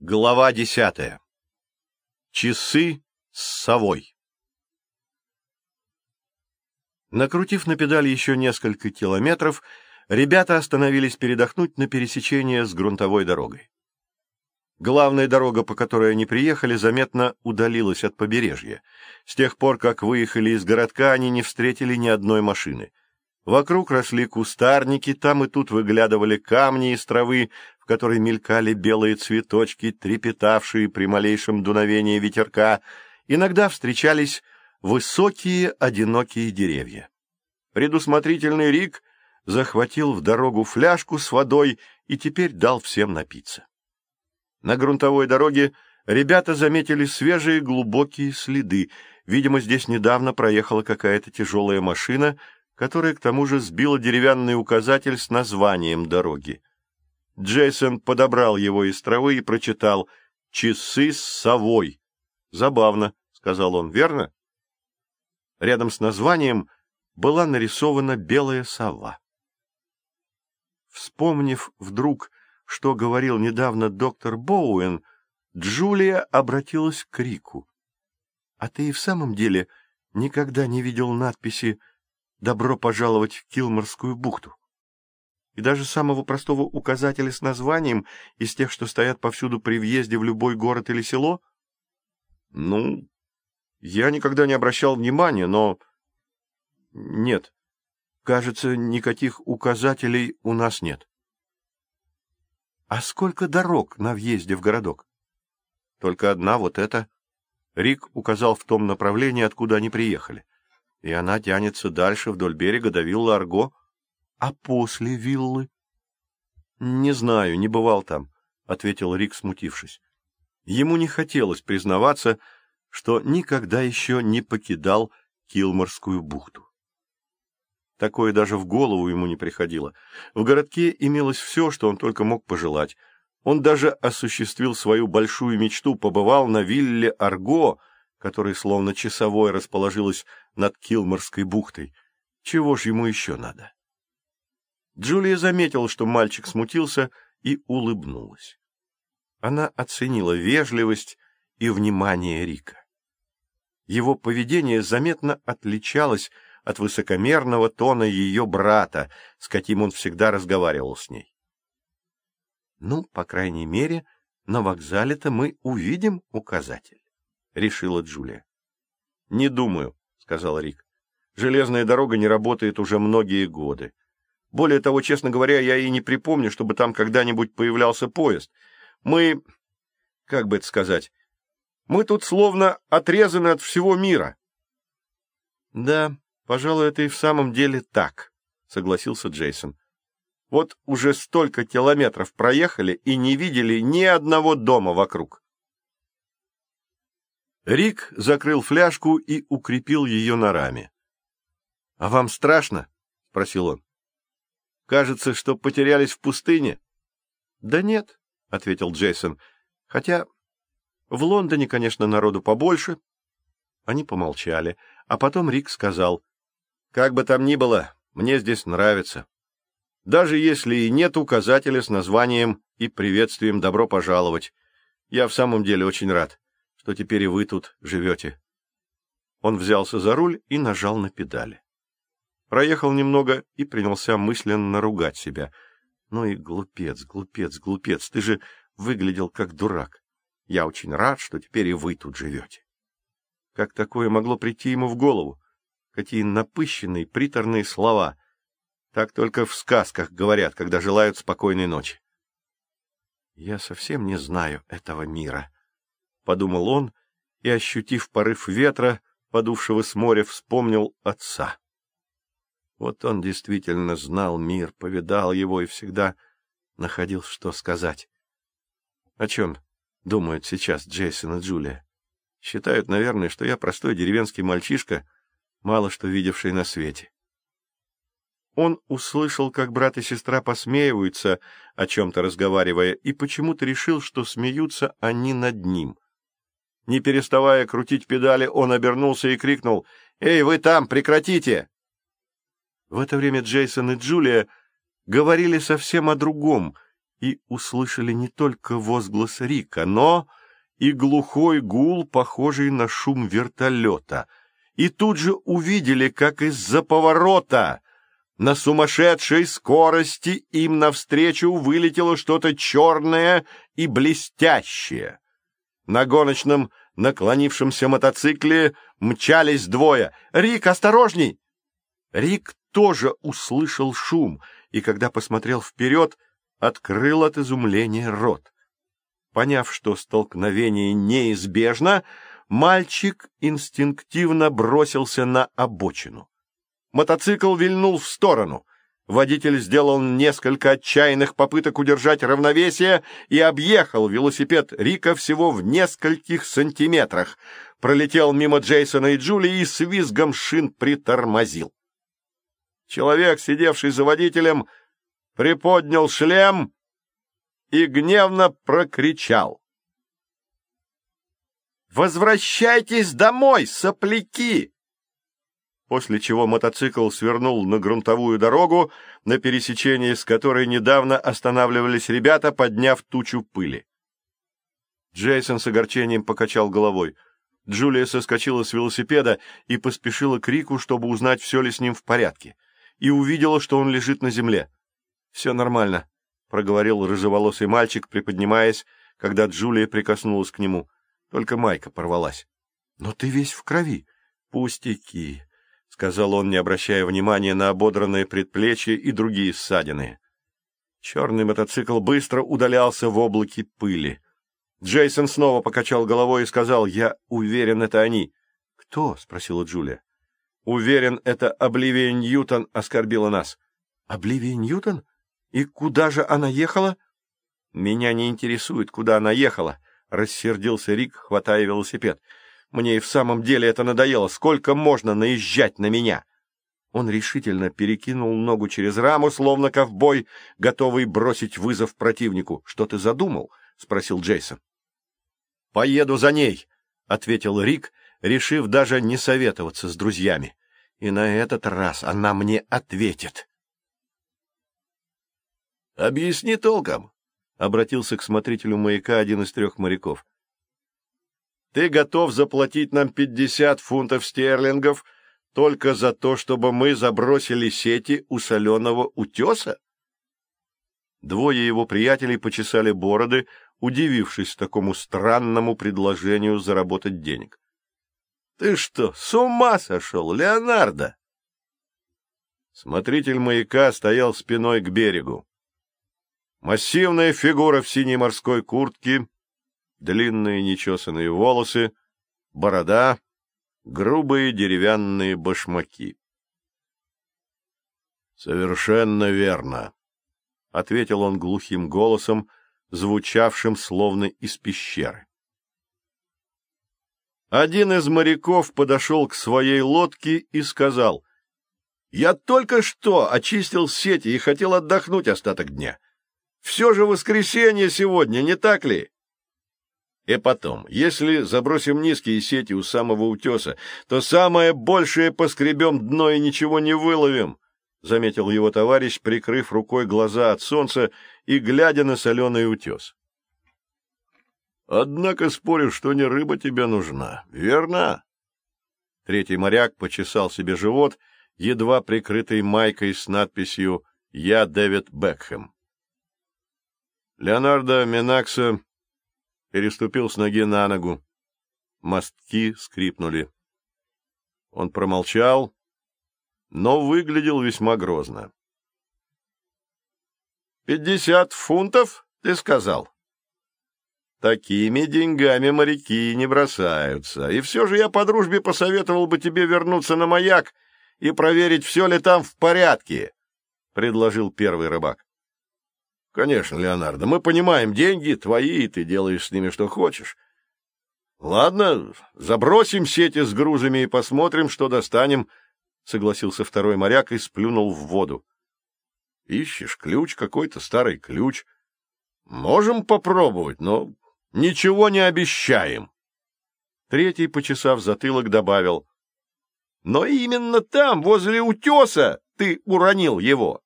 Глава десятая. Часы с совой. Накрутив на педаль еще несколько километров, ребята остановились передохнуть на пересечении с грунтовой дорогой. Главная дорога, по которой они приехали, заметно удалилась от побережья. С тех пор, как выехали из городка, они не встретили ни одной машины. Вокруг росли кустарники, там и тут выглядывали камни из травы, в которой мелькали белые цветочки, трепетавшие при малейшем дуновении ветерка. Иногда встречались высокие одинокие деревья. Предусмотрительный Рик захватил в дорогу фляжку с водой и теперь дал всем напиться. На грунтовой дороге ребята заметили свежие глубокие следы. Видимо, здесь недавно проехала какая-то тяжелая машина, которая к тому же сбила деревянный указатель с названием дороги. Джейсон подобрал его из травы и прочитал «Часы с совой». «Забавно», — сказал он, — «верно?» Рядом с названием была нарисована белая сова. Вспомнив вдруг, что говорил недавно доктор Боуэн, Джулия обратилась к Рику. — А ты и в самом деле никогда не видел надписи «Добро пожаловать в Килморскую бухту»? И даже самого простого указателя с названием из тех, что стоят повсюду при въезде в любой город или село? Ну, я никогда не обращал внимания, но... Нет, кажется, никаких указателей у нас нет. А сколько дорог на въезде в городок? Только одна, вот эта. Рик указал в том направлении, откуда они приехали. И она тянется дальше вдоль берега до виллы Арго. А после виллы? — Не знаю, не бывал там, — ответил Рик, смутившись. Ему не хотелось признаваться, что никогда еще не покидал Килморскую бухту. Такое даже в голову ему не приходило. В городке имелось все, что он только мог пожелать. Он даже осуществил свою большую мечту, побывал на вилле Арго, которая словно часовой расположилась над Килморской бухтой. Чего ж ему еще надо? Джулия заметила, что мальчик смутился, и улыбнулась. Она оценила вежливость и внимание Рика. Его поведение заметно отличалось от высокомерного тона ее брата, с каким он всегда разговаривал с ней. — Ну, по крайней мере, на вокзале-то мы увидим указатель, — решила Джулия. — Не думаю, — сказал Рик. — Железная дорога не работает уже многие годы. Более того, честно говоря, я и не припомню, чтобы там когда-нибудь появлялся поезд. Мы, как бы это сказать, мы тут словно отрезаны от всего мира. — Да, пожалуй, это и в самом деле так, — согласился Джейсон. — Вот уже столько километров проехали и не видели ни одного дома вокруг. Рик закрыл фляжку и укрепил ее на раме. — А вам страшно? — спросил он. Кажется, что потерялись в пустыне. — Да нет, — ответил Джейсон, — хотя в Лондоне, конечно, народу побольше. Они помолчали, а потом Рик сказал, — Как бы там ни было, мне здесь нравится. Даже если и нет указателя с названием и приветствием «Добро пожаловать», я в самом деле очень рад, что теперь и вы тут живете. Он взялся за руль и нажал на педали. Проехал немного и принялся мысленно ругать себя. Ну и глупец, глупец, глупец, ты же выглядел как дурак. Я очень рад, что теперь и вы тут живете. Как такое могло прийти ему в голову? Какие напыщенные, приторные слова. Так только в сказках говорят, когда желают спокойной ночи. «Я совсем не знаю этого мира», — подумал он, и, ощутив порыв ветра, подувшего с моря, вспомнил отца. Вот он действительно знал мир, повидал его и всегда находил, что сказать. О чем думают сейчас Джейсон и Джулия? Считают, наверное, что я простой деревенский мальчишка, мало что видевший на свете. Он услышал, как брат и сестра посмеиваются, о чем-то разговаривая, и почему-то решил, что смеются они над ним. Не переставая крутить педали, он обернулся и крикнул «Эй, вы там, прекратите!» В это время Джейсон и Джулия говорили совсем о другом, и услышали не только возглас Рика, но и глухой гул, похожий на шум вертолета, и тут же увидели, как из-за поворота на сумасшедшей скорости им навстречу вылетело что-то черное и блестящее. На гоночном наклонившемся мотоцикле мчались двое. «Рик, осторожней!» Рик тоже услышал шум, и когда посмотрел вперед, открыл от изумления рот. Поняв, что столкновение неизбежно, мальчик инстинктивно бросился на обочину. Мотоцикл вильнул в сторону. Водитель сделал несколько отчаянных попыток удержать равновесие и объехал велосипед Рика всего в нескольких сантиметрах, пролетел мимо Джейсона и Джули и с визгом шин притормозил. Человек, сидевший за водителем, приподнял шлем и гневно прокричал. «Возвращайтесь домой, сопляки!» после чего мотоцикл свернул на грунтовую дорогу, на пересечении с которой недавно останавливались ребята, подняв тучу пыли. Джейсон с огорчением покачал головой. Джулия соскочила с велосипеда и поспешила к Рику, чтобы узнать, все ли с ним в порядке, и увидела, что он лежит на земле. — Все нормально, — проговорил рыжеволосый мальчик, приподнимаясь, когда Джулия прикоснулась к нему. Только майка порвалась. — Но ты весь в крови. — Пустяки, — сказал он, не обращая внимания на ободранное предплечье и другие ссадины. Черный мотоцикл быстро удалялся в облаке пыли. Джейсон снова покачал головой и сказал, «Я уверен, это они». «Кто?» — спросила Джулия. «Уверен, это Обливия Ньютон оскорбила нас». «Обливия Ньютон? И куда же она ехала?» «Меня не интересует, куда она ехала», — рассердился Рик, хватая велосипед. Мне и в самом деле это надоело. Сколько можно наезжать на меня? Он решительно перекинул ногу через раму, словно ковбой, готовый бросить вызов противнику. — Что ты задумал? — спросил Джейсон. — Поеду за ней, — ответил Рик, решив даже не советоваться с друзьями. И на этот раз она мне ответит. — Объясни толком, — обратился к смотрителю маяка один из трех моряков. Ты готов заплатить нам пятьдесят фунтов стерлингов только за то, чтобы мы забросили сети у соленого утеса? Двое его приятелей почесали бороды, удивившись такому странному предложению заработать денег. — Ты что, с ума сошел, Леонардо? Смотритель маяка стоял спиной к берегу. Массивная фигура в синей морской куртке длинные нечесанные волосы, борода, грубые деревянные башмаки. — Совершенно верно, — ответил он глухим голосом, звучавшим словно из пещеры. Один из моряков подошел к своей лодке и сказал, «Я только что очистил сети и хотел отдохнуть остаток дня. Все же воскресенье сегодня, не так ли?» И потом, если забросим низкие сети у самого утеса, то самое большее поскребем дно и ничего не выловим, — заметил его товарищ, прикрыв рукой глаза от солнца и глядя на соленый утес. — Однако спорю, что не рыба тебе нужна, верно? Третий моряк почесал себе живот, едва прикрытый майкой с надписью «Я Дэвид Бекхэм». Леонардо Менакса переступил с ноги на ногу. Мостки скрипнули. Он промолчал, но выглядел весьма грозно. — Пятьдесят фунтов, ты сказал? Такими деньгами моряки не бросаются. И все же я по дружбе посоветовал бы тебе вернуться на маяк и проверить, все ли там в порядке, — предложил первый рыбак. Конечно, Леонардо, мы понимаем, деньги твои, и ты делаешь с ними что хочешь. Ладно, забросим сети с грузами и посмотрим, что достанем, — согласился второй моряк и сплюнул в воду. Ищешь ключ, какой-то старый ключ. Можем попробовать, но ничего не обещаем. Третий, почесав затылок, добавил. Но именно там, возле утеса, ты уронил его.